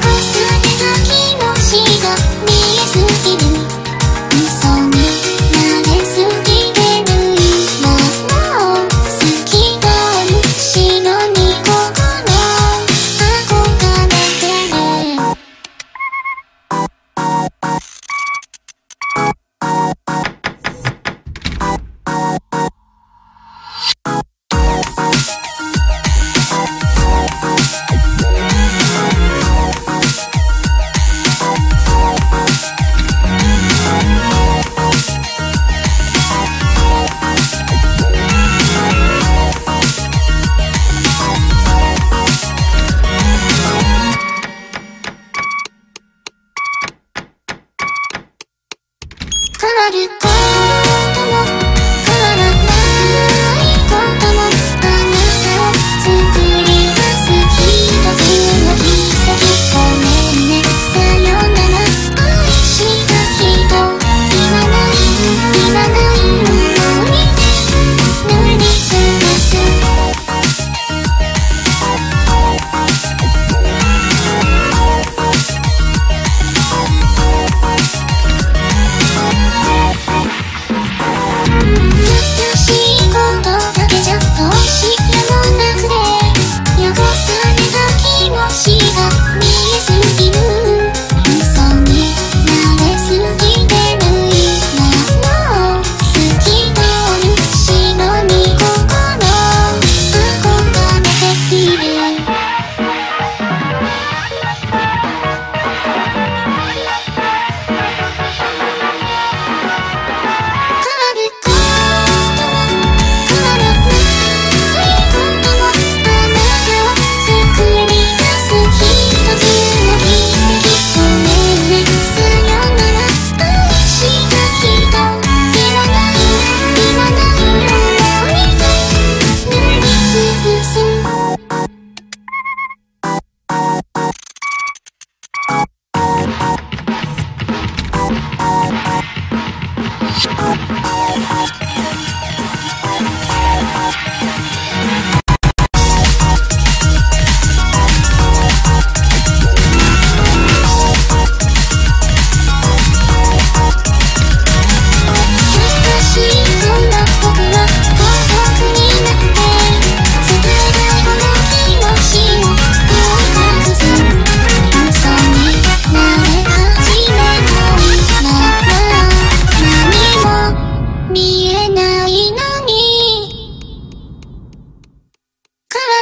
feeling started